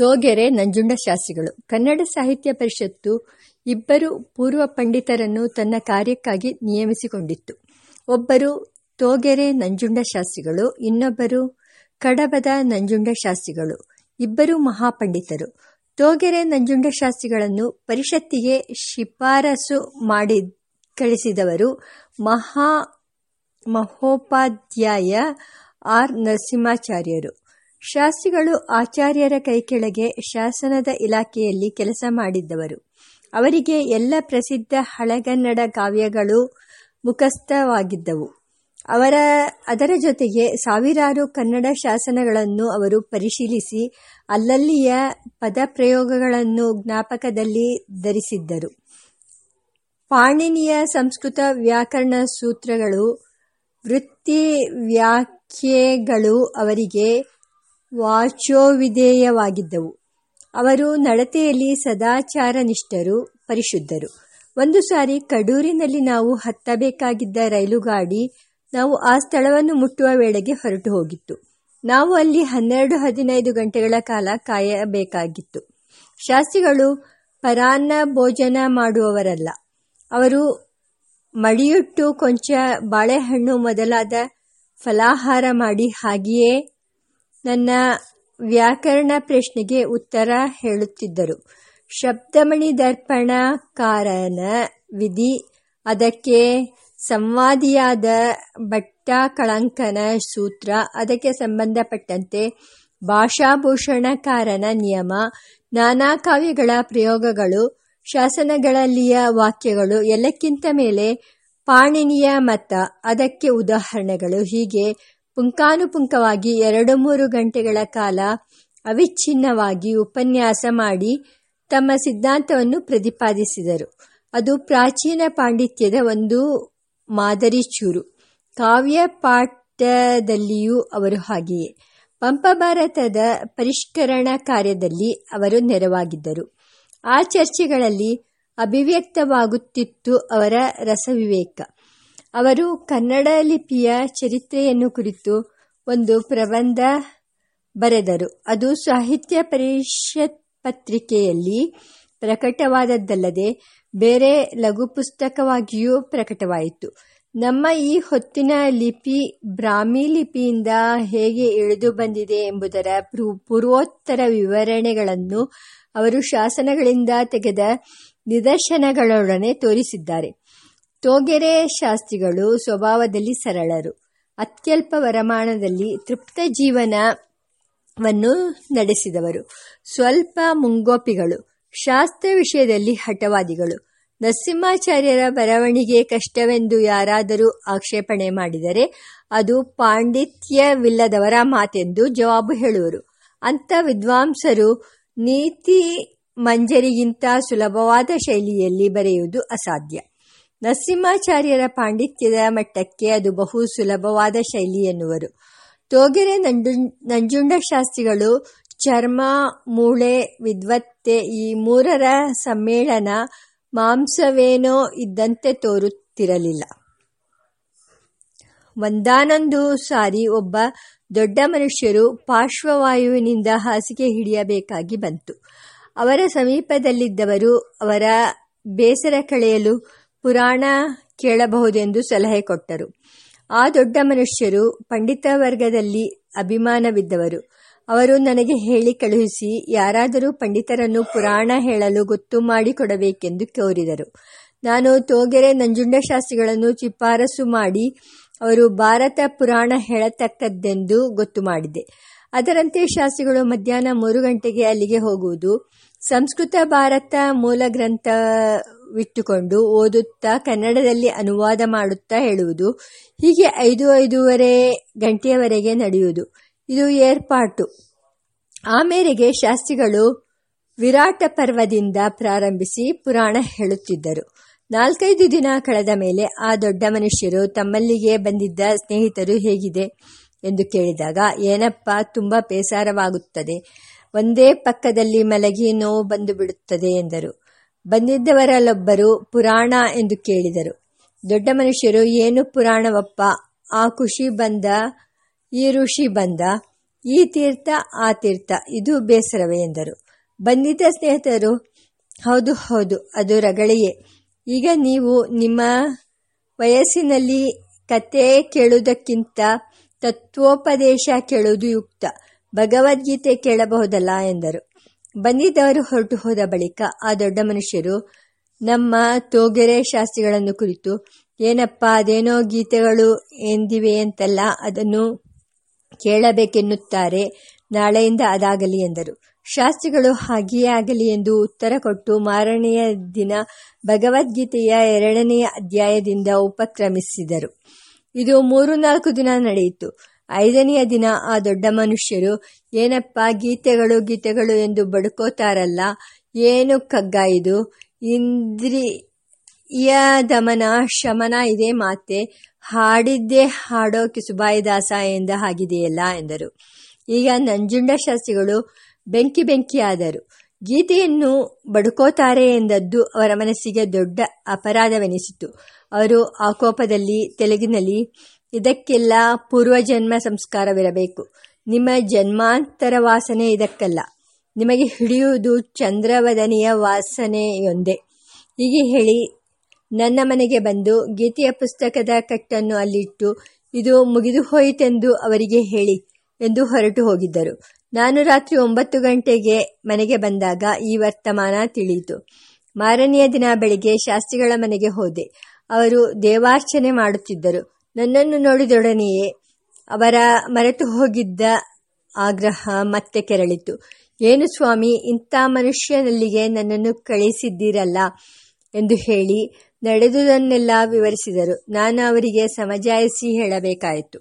ತೋಗೆರೆ ನಂಜುಂಡ ಶಾಸ್ತ್ರಿಗಳು ಕನ್ನಡ ಸಾಹಿತ್ಯ ಪರಿಷತ್ತು ಇಬ್ಬರು ಪೂರ್ವ ಪಂಡಿತರನ್ನು ತನ್ನ ಕಾರ್ಯಕ್ಕಾಗಿ ನಿಯಮಿಸಿಕೊಂಡಿತ್ತು. ಒಬ್ಬರು ತೋಗೆರೆ ನಂಜುಂಡ ಶಾಸ್ತ್ರಿಗಳು ಇನ್ನೊಬ್ಬರು ಕಡಬದ ನಂಜುಂಡ ಶಾಸ್ತ್ರಿಗಳು ಇಬ್ಬರು ಮಹಾಪಂಡಿತರು. ತೋಗೆರೆ ನಂಜುಂಡ ಶಾಸ್ತ್ರಿಗಳನ್ನು ಪರಿಷತ್ತಿಗೆ ಶಿಫಾರಸು ಮಾಡಿ ಕಳಿಸಿದವರು ಮಹಾ ಮಹೋಪಾಧ್ಯಾಯ ಆರ್ ನರಸಿಂಹಾಚಾರ್ಯರು. ಶಾಸ್ತ್ರಿಗಳು ಆಚಾರ್ಯರ ಕೈಕೆಳಗೆ ಶಾಸನದ ಇಲಾಖೆಯಲ್ಲಿ ಕೆಲಸ ಮಾಡಿದ್ದವರು. ಅವರಿಗೆ ಎಲ್ಲ ಪ್ರಸಿದ್ಧ ಹಳೆಗನ್ನಡ ಕಾವ್ಯಗಳು ಮುಖಸ್ಥವಾಗಿದ್ದವು. ಅವರ, ಅದರ ಜೊತೆಗೆ ಸಾವಿರಾರು ಕನ್ನಡ ಶಾಸನಗಳನ್ನು ಅವರು ಪರಿಶೀಲಿಸಿ ಅಲ್ಲಲ್ಲಿಯ ಪದಪ್ರಯೋಗಗಳನ್ನು ಜ್ಞಾಪಕದಲ್ಲಿ ಧರಿಸಿದ್ದರು. ಪಾಣಿನಿಯ ಸಂಸ್ಕೃತ ವ್ಯಾಕರಣ ಸೂತ್ರಗಳು ವೃತ್ತಿ ವ್ಯಾಖ್ಯೆಗಳು ಅವರಿಗೆ ವಾಚೋವಿಧೇಯವಾಗಿದ್ದವು ಅವರು ನಡತೆಯಲ್ಲಿ ಸದಾಚಾರ ನಿಷ್ಠರು ಪರಿಶುದ್ಧರು. ಒಂದು ಸಾರಿ ಕಡೂರಿನಲ್ಲಿ ನಾವು ಹತ್ತಬೇಕಾಗಿದ್ದ ರೈಲುಗಾಡಿ ನಾವು ಆ ಸ್ಥಳವನ್ನು ಮುಟ್ಟುವ ವೇಳೆಗೆ ಹೊರಟು ಹೋಗಿತ್ತು. ನಾವು ಅಲ್ಲಿ ಹನ್ನೆರಡು, ಹದಿನೈದು ಗಂಟೆಗಳ ಕಾಲ ಕಾಯಬೇಕಾಗಿತ್ತು. ಶಾಸ್ತ್ರಿಗಳು ಪರಾನ್ನ ಭೋಜನ ಮಾಡುವವರಲ್ಲ. ಅವರು ಮಡಿಯುಟ್ಟು ಕೊಂಚ ಬಾಳೆಹಣ್ಣು ಮೊದಲಾದ ಫಲಾಹಾರ ಮಾಡಿ ಹಾಗೆಯೇ ನನ್ನ ವ್ಯಾಕರಣ ಪ್ರಶ್ನೆಗೆ ಉತ್ತರ ಹೇಳುತ್ತಿದ್ದರು. ಶಬ್ದಮಣಿ ದರ್ಪಣಕಾರನ ವಿಧಿ, ಅದಕ್ಕೆ ಸಂವಾದಿಯಾದ ಭಟ್ಟ ಸೂತ್ರ, ಅದಕ್ಕೆ ಸಂಬಂಧಪಟ್ಟಂತೆ ಭಾಷಾಭೂಷಣಕಾರನ ನಿಯಮ, ನಾನಾ ಕಾವ್ಯಗಳ ಪ್ರಯೋಗಗಳು, ಶಾಸನಗಳಲ್ಲಿಯ ವಾಕ್ಯಗಳು, ಎಲ್ಲಕ್ಕಿಂತ ಮೇಲೆ ಪಾಣಿನಿಯ ಮತ, ಅದಕ್ಕೆ ಉದಾಹರಣೆಗಳು, ಹೀಗೆ ಪುಂಕಾನುಪುಂಕವಾಗಿ ಎರಡು ಮೂರು ಗಂಟೆಗಳ ಕಾಲ ಅವಿಚ್ಛಿನ್ನವಾಗಿ ಉಪನ್ಯಾಸ ಮಾಡಿ ತಮ್ಮ ಸಿದ್ಧಾಂತವನ್ನು ಪ್ರತಿಪಾದಿಸಿದರು. ಅದು ಪ್ರಾಚೀನ ಪಾಂಡಿತ್ಯದ ಒಂದು ಮಾದರಿ ಚೂರು. ಕಾವ್ಯ ಪಾಠದಲ್ಲಿಯೂ ಅವರು ಹಾಗೆಯೇ. ಪಂಪ ಭಾರತದ ಪರಿಷ್ಕರಣ ಕಾರ್ಯದಲ್ಲಿ ಅವರು ನೆರವಾಗಿದ್ದರು. ಆ ಚರ್ಚೆಗಳಲ್ಲಿ ಅಭಿವ್ಯಕ್ತವಾಗುತ್ತಿತ್ತು ಅವರ ರಸವಿವೇಕ. ಅವರು ಕನ್ನಡ ಲಿಪಿಯ ಚರಿತ್ರೆಯನ್ನು ಕುರಿತು ಒಂದು ಪ್ರಬಂಧ ಬರೆದರು. ಅದು ಸಾಹಿತ್ಯ ಪರಿಷತ್ ಪತ್ರಿಕೆಯಲ್ಲಿ ಪ್ರಕಟವಾದದ್ದಲ್ಲದೆ ಬೇರೆ ಲಘು ಪುಸ್ತಕವಾಗಿಯೂ ಪ್ರಕಟವಾಯಿತು. ನಮ್ಮ ಈ ಹೊತ್ತಿನ ಲಿಪಿ ಬ್ರಾಹ್ಮಿ ಲಿಪಿಯಿಂದ ಹೇಗೆ ಇಳಿದು ಬಂದಿದೆ ಎಂಬುದರ ಪೂರ್ವೋತ್ತರ ವಿವರಣೆಗಳನ್ನು ಅವರು ಶಾಸನಗಳಿಂದ ತೆಗೆದ ನಿದರ್ಶನಗಳೊಡನೆ ತೋರಿಸಿದ್ದಾರೆ. ತೋಗೆರೆ ಶಾಸ್ತ್ರಿಗಳು ಸ್ವಭಾವದಲ್ಲಿ ಸರಳರು. ಅತ್ಯಲ್ಪ ವರಮಾನದಲ್ಲಿ ತೃಪ್ತ ಜೀವನವನ್ನು ನಡೆಸಿದವರು. ಸ್ವಲ್ಪ ಮುಂಗೋಪಿಗಳು. ಶಾಸ್ತ್ರ ವಿಷಯದಲ್ಲಿ ಹಠವಾದಿಗಳು. ನರಸಿಂಹಾಚಾರ್ಯರ ಬರವಣಿಗೆ ಕಷ್ಟವೆಂದು ಯಾರಾದರೂ ಆಕ್ಷೇಪಣೆ ಮಾಡಿದರೆ ಅದು ಪಾಂಡಿತ್ಯವಿಲ್ಲದವರ ಮಾತೆಂದು ಜವಾಬು ಹೇಳುವರು. ಅಂಥ ವಿದ್ವಾಂಸರು ನೀತಿ ಮಂಜರಿಗಿಂತ ಸುಲಭವಾದ ಶೈಲಿಯಲ್ಲಿ ಬರೆಯುವುದು ಅಸಾಧ್ಯ. ನರಸಿಂಹಾಚಾರ್ಯರ ಪಾಂಡಿತ್ಯದ ಮಟ್ಟಕ್ಕೆ ಅದು ಬಹು ಸುಲಭವಾದ ಶೈಲಿ ಎನ್ನುವರು. ತೋಗೆರೆ ನಂಜು ನಂಜುಂಡ ಶಾಸ್ತ್ರಿಗಳು ಚರ್ಮ, ಮೂಳೆ, ವಿದ್ವತ್ತೆ ಈ ಮೂರರ ಸಮ್ಮೇಳನ ಮಾಂಸವೇನೋ ಇದ್ದಂತೆ ತೋರುತ್ತಿರಲಿಲ್ಲ. ಒಂದಾನೊಂದು ಸಾರಿ ಒಬ್ಬ ದೊಡ್ಡ ಮನುಷ್ಯರು ಪಾರ್ಶ್ವವಾಯುವಿನಿಂದ ಹಾಸಿಗೆ ಹಿಡಿಯಬೇಕಾಗಿ ಬಂತು. ಅವರ ಸಮೀಪದಲ್ಲಿದ್ದವರು ಅವರ ಬೇಸರ ಕಳೆಯಲು ಪುರಾಣ ಕೇಳಬಹುದೆಂದು ಸಲಹೆ ಕೊಟ್ಟರು. ಆ ದೊಡ್ಡ ಮನುಷ್ಯರು ಪಂಡಿತ ವರ್ಗದಲ್ಲಿ ಅಭಿಮಾನವಿದ್ದವರು. ಅವರು ನನಗೆ ಹೇಳಿ ಕಳುಹಿಸಿ ಯಾರಾದರೂ ಪಂಡಿತರನ್ನು ಪುರಾಣ ಹೇಳಲು ಗೊತ್ತು ಮಾಡಿಕೊಡಬೇಕೆಂದು ಕೋರಿದರು. ನಾನು ತೋಗೆರೆ ನಂಜುಂಡಶಾಸ್ತ್ರಿಗಳನ್ನು ಶಿಫಾರಸು ಮಾಡಿ ಅವರು ಭಾರತ ಪುರಾಣ ಹೇಳತಕ್ಕದ್ದೆಂದು ಗೊತ್ತು ಮಾಡಿದೆ. ಅದರಂತೆ ಶಾಸ್ತ್ರಿಗಳು ಮಧ್ಯಾಹ್ನ ಮೂರು ಗಂಟೆಗೆ ಅಲ್ಲಿಗೆ ಹೋಗುವುದು. ಸಂಸ್ಕೃತ ಭಾರತ ಮೂಲ ಗ್ರಂಥವಿಟ್ಟುಕೊಂಡು ಓದುತ್ತಾ ಕನ್ನಡದಲ್ಲಿ ಅನುವಾದ ಮಾಡುತ್ತಾ ಹೇಳುವುದು. ಹೀಗೆ ಐದು ಐದೂವರೆ ಗಂಟೆಯವರೆಗೆ ನಡೆಯುವುದು. ಇದು ಏರ್ಪಾಟು. ಆ ಮೇರೆಗೆ ಶಾಸ್ತ್ರಿಗಳು ವಿರಾಟ ಪರ್ವದಿಂದ ಪ್ರಾರಂಭಿಸಿ ಪುರಾಣ ಹೇಳುತ್ತಿದ್ದರು. ನಾಲ್ಕೈದು ದಿನ ಕಳೆದ ಮೇಲೆ ಆ ದೊಡ್ಡ ಮನುಷ್ಯರು ತಮ್ಮಲ್ಲಿಗೆ ಬಂದಿದ್ದ ಸ್ನೇಹಿತರು ಹೇಗಿದೆ ಎಂದು ಕೇಳಿದಾಗ, ಏನಪ್ಪ, ತುಂಬ ಬೇಸರವಾಗುತ್ತದೆ. ಒಂದೇ ಪಕ್ಕದಲ್ಲಿ ಮಲಗಿ ನೋವು ಬಂದು ಬಿಡುತ್ತದೆ ಎಂದರು. ಬಂದಿದ್ದವರಲ್ಲೊಬ್ಬರು ಪುರಾಣ ಎಂದು ಕೇಳಿದರು. ದೊಡ್ಡ ಮನುಷ್ಯರು ಏನು ಪುರಾಣವಪ್ಪ? ಆ ಖುಷಿ ಬಂದ, ಈ ಋಷಿ ಬಂದ, ಈ ತೀರ್ಥ, ಆ ತೀರ್ಥ, ಇದು ಬೇಸರವೇ ಎಂದರು. ಬಂದಿದ್ದ ಸ್ನೇಹಿತರು, ಹೌದು ಹೌದು, ಅದು ರಗಳೆಯೇ. ಈಗ ನೀವು ನಿಮ್ಮ ವಯಸ್ಸಿನಲ್ಲಿ ಕತೆ ಕೇಳುವುದಕ್ಕಿಂತ ತತ್ವೋಪದೇಶ ಕೇಳುವುದು ಯುಕ್ತ. ಭಗವದ್ಗೀತೆ ಕೇಳಬಹುದಲ್ಲ ಎಂದರು. ಬಂದಿದ್ದವರು ಹೊರಟು ಹೋದ ಬಳಿಕ ಆ ದೊಡ್ಡ ಮನುಷ್ಯರು, ನಮ್ಮ ತೋಗೆರೆ ಶಾಸ್ತ್ರಿಗಳನ್ನು ಕುರಿತು, ಏನಪ್ಪ ಅದೇನೋ ಗೀತೆಗಳು ಎಂದಿವೆ ಅಂತಲ್ಲ ಅದನ್ನು ಕೇಳಬೇಕೆನ್ನುತ್ತಾರೆ, ನಾಳೆಯಿಂದ ಅದಾಗಲಿ ಎಂದರು. ಶಾಸ್ತ್ರಿಗಳು ಹಾಗೆಯೇ ಆಗಲಿ ಎಂದು ಉತ್ತರ ಕೊಟ್ಟು ಮಾರನೆಯ ದಿನ ಭಗವದ್ಗೀತೆಯ ಎರಡನೆಯ ಅಧ್ಯಾಯದಿಂದ ಉಪಕ್ರಮಿಸಿದರು. ಇದು ಮೂರು ನಾಲ್ಕು ದಿನ ನಡೆಯಿತು. ಐದನೆಯ ದಿನ ಆ ದೊಡ್ಡ ಮನುಷ್ಯರು, ಏನಪ್ಪ ಗೀತೆಗಳು ಗೀತೆಗಳು ಎಂದು ಬಡ್ಕೋತಾರಲ್ಲ, ಏನು ಕಗ್ಗ ಇದು? ಇಂದ್ರಿಯ ದಮನ, ಶಮನ ಇದೇ ಮಾತೆ. ಹಾಡಿದ್ದೇ ಹಾಡೋಕೆ ಕಿಸುಬಾಯಿದಾಸ ಎಂದ ಹಾಗಿದೆಯಲ್ಲ ಎಂದರು. ಈಗ ನಂಜುಂಡ ಶಾಸ್ತ್ರಿಗಳು ಬೆಂಕಿ ಬೆಂಕಿಯಾದರು. ಗೀತೆಯನ್ನು ಬಡ್ಕೋತಾರೆ ಎಂದದ್ದು ಅವರ ಮನಸ್ಸಿಗೆ ದೊಡ್ಡ ಅಪರಾಧವೆನಿಸಿತು. ಅವರು ಆ ಕೋಪದಲ್ಲಿ, ತೆಲುಗಿನಲ್ಲಿ ಇದಕ್ಕೆಲ್ಲ ಪೂರ್ವಜನ್ಮ ಸಂಸ್ಕಾರವಿರಬೇಕು. ನಿಮ್ಮ ಜನ್ಮಾಂತರ ವಾಸನೆ ಇದಕ್ಕಲ್ಲ. ನಿಮಗೆ ಹಿಡಿಯುವುದು ಚಂದ್ರವದನಿಯ ವಾಸನೆಯೊಂದೇ. ಹೀಗೆ ಹೇಳಿ ನನ್ನ ಮನೆಗೆ ಬಂದು ಗೀತೆಯ ಪುಸ್ತಕದ ಕಟ್ಟನ್ನು ಅಲ್ಲಿಟ್ಟು, ಇದು ಮುಗಿದು ಹೋಯಿತೆಂದು ಅವರಿಗೆ ಹೇಳಿ ಎಂದು ಹೊರಟು ಹೋಗಿದ್ದರು. ನಾನು ರಾತ್ರಿ ಒಂಬತ್ತು ಗಂಟೆಗೆ ಮನೆಗೆ ಬಂದಾಗ ಈ ವರ್ತಮಾನ ತಿಳಿಯಿತು. ಮಾರನೆಯ ದಿನ ಬೆಳಿಗ್ಗೆ ಶಾಸ್ತ್ರಿಗಳ ಮನೆಗೆ ಹೋದೆ. ಅವರು ದೇವಾರ್ಚನೆ ಮಾಡುತ್ತಿದ್ದರು. ನನ್ನನ್ನು ನೋಡಿದೊಡನೆಯೇ ಅವರ ಮರೆತು ಹೋಗಿದ್ದ ಆಗ್ರಹ ಮತ್ತೆ ಕೆರಳಿತು. ಏನು ಸ್ವಾಮಿ, ಇಂಥ ಮನುಷ್ಯನಲ್ಲಿಗೆ ನನ್ನನ್ನು ಕಳಿಸಿದ್ದೀರಲ್ಲ ಎಂದು ಹೇಳಿ ನಡೆದುದನ್ನೆಲ್ಲ ವಿವರಿಸಿದರು. ನಾನು ಅವರಿಗೆ ಸಮಜಾಯಿಸಿ ಹೇಳಬೇಕಾಯಿತು.